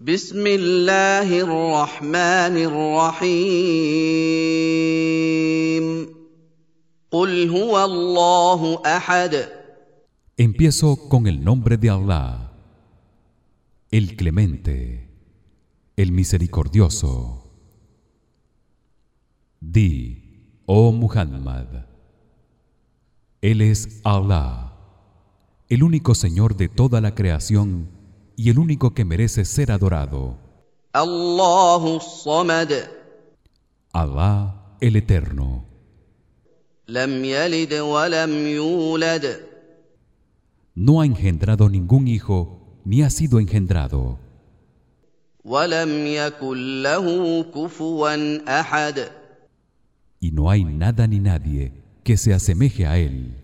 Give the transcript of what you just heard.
بسم الله الرحمن الرحيم قل هو الله احد Empiezo con el nombre de Allah, el Clemente, el Misericordioso. Di, oh Muhammad, Él es Allah, el único Señor de toda la creación y el único que merece ser adorado. Allahu Samad. Alá el Eterno. Lam yalid wa lam yulad. No ha engendrado ningún hijo ni ha sido engendrado. Wa lam yakul lahu. Y no hay nada ni nadie que se asemeje a él.